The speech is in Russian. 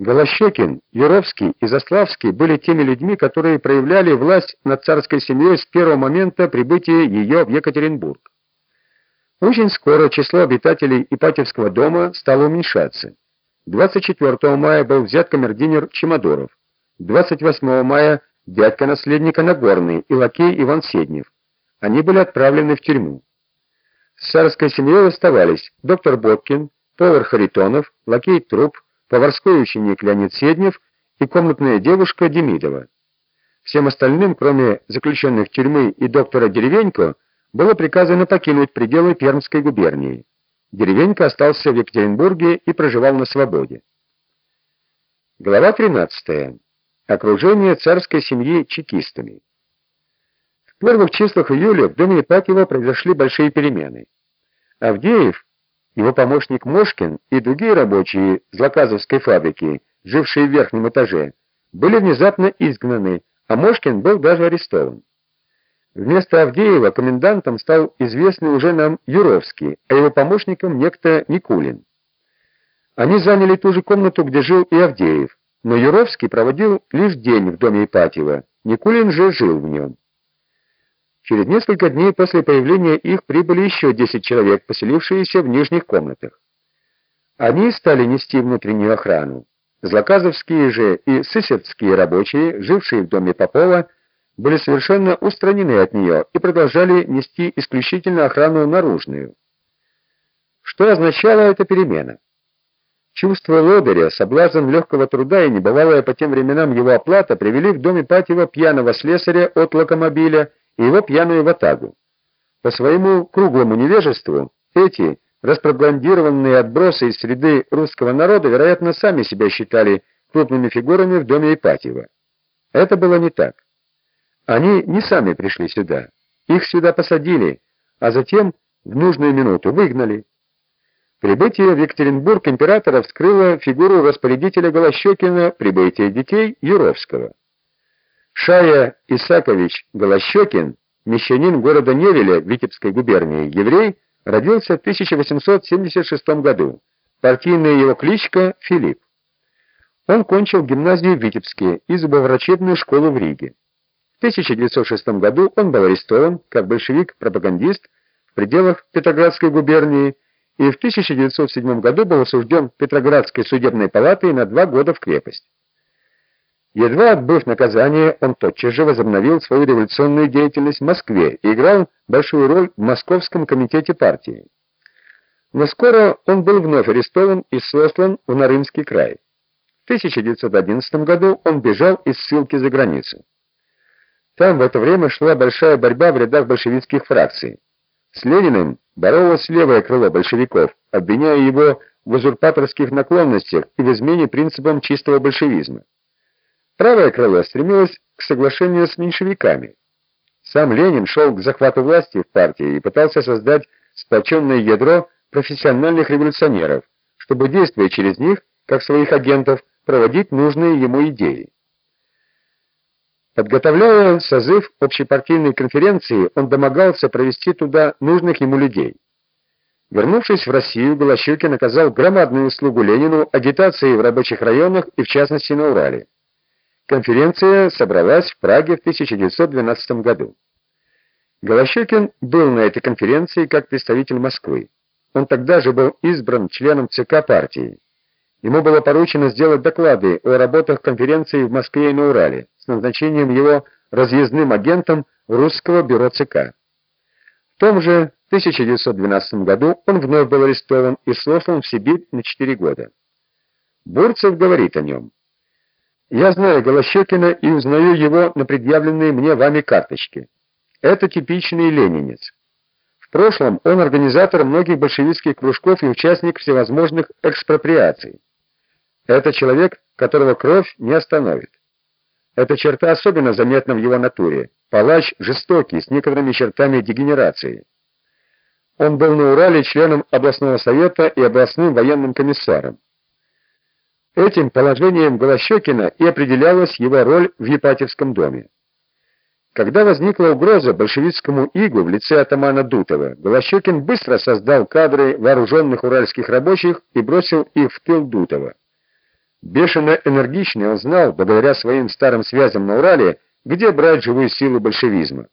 Голощекин, Юровский и Заславский были теми людьми, которые проявляли власть над царской семьей с первого момента прибытия ее в Екатеринбург. Очень скоро число обитателей Ипатьевского дома стало уменьшаться. 24 мая был взят камердинер Чемодоров. 28 мая дядька наследника Нагорный и лакей Иван Седнев. Они были отправлены в тюрьму. С царской семьей оставались доктор Боткин, повар Харитонов, лакей Труп, поварской ученик Леонид Седнев и комнатная девушка Демидова. Всем остальным, кроме заключенных тюрьмы и доктора Деревенько, было приказано покинуть пределы Пермской губернии. Деревенько остался в Екатеринбурге и проживал на свободе. Глава 13. Окружение царской семьи чекистами. В первых числах июля в доме Ипатьева произошли большие перемены. Авдеев его помощник Мошкин и другие рабочие Злаказовской фабрики, жившие в верхнем этаже, были внезапно изгнаны, а Мошкин был даже арестован. Вместо Авдеева комендантом стал известный уже нам Юровский, а его помощником некто Никулин. Они заняли ту же комнату, где жил и Авдеев, но Юровский проводил лишь день в доме Ипатьева, Никулин же жил в нем. Через несколько дней после появления их прибыли еще 10 человек, поселившиеся в нижних комнатах. Они стали нести внутреннюю охрану. Злаказовские же и сысердские рабочие, жившие в доме Попова, были совершенно устранены от нее и продолжали нести исключительно охрану наружную. Что означала эта перемена? Чувство лодыря, соблазн легкого труда и небывалая по тем временам его оплата привели в доме Патьева пьяного слесаря от локомобиля и его пьяную ватагу. По своему круглому невежеству эти распропагандированные отбросы из среды русского народа, вероятно, сами себя считали крупными фигурами в доме Ипатьева. Это было не так. Они не сами пришли сюда. Их сюда посадили, а затем в нужную минуту выгнали. Прибытие в Екатеринбург императора вскрыло фигуру распорядителя Голощекина прибытие детей Юровского. Шая Исакович Голощекин, мещанин города Невеля Витебской губернии, еврей, родился в 1876 году. Партийная его кличка Филипп. Он кончил гимназию в Витебске и зубоврачебную школу в Риге. В 1906 году он был арестован как большевик-пропагандист в пределах Петроградской губернии и в 1907 году был осужден Петроградской судебной палатой на два года в крепость. Едва отбыв наказание, он тотчас же возобновил свою революционную деятельность в Москве и играл большую роль в Московском комитете партии. Но скоро он был вновь арестован и сослан в Нарымский край. В 1911 году он бежал из ссылки за границу. Там в это время шла большая борьба в рядах большевистских фракций. С Лениным боролось левое крыло большевиков, обвиняя его в узурпаторских наклонностях и в измене принципам чистого большевизма. Правое крыло стремилось к соглашению с меньшевиками. Сам Ленин шел к захвату власти в партии и пытался создать сплоченное ядро профессиональных революционеров, чтобы, действуя через них, как своих агентов, проводить нужные ему идеи. Подготовляя созыв общепартийной конференции, он домогался провести туда нужных ему людей. Вернувшись в Россию, Голощекин оказал громадную услугу Ленину агитацией в рабочих районах и в частности на Урале. Конференция собралась в Праге в 1912 году. Голощекин был на этой конференции как представитель Москвы. Он тогда же был избран членом ЦК партии. Ему было поручено сделать доклады о работах конференции в Москве и на Урале с назначением его разъездным агентом русского бюро ЦК. В том же 1912 году он вновь был арестован и сослан в Сибирь на 4 года. Бурцев говорит о нем. Я знаю Голощекина и узнаю его на предъявленные мне вами карточки. Это типичный ленинец. В прошлом он организатор многих большевистских кружков и участник всевозможных экспроприаций. Это человек, которого кровь не остановит. Эта черта особенно заметна в его натуре. Палач жестокий, с некоторыми чертами дегенерации. Он был на Урале членом областного совета и областным военным комиссаром. Этим положением Голощекина и определялась его роль в Епатьевском доме. Когда возникла угроза большевистскому игу в лице атамана Дутова, Голощекин быстро создал кадры вооруженных уральских рабочих и бросил их в тыл Дутова. Бешено энергичный он знал, благодаря своим старым связям на Урале, где брать живую силу большевизма.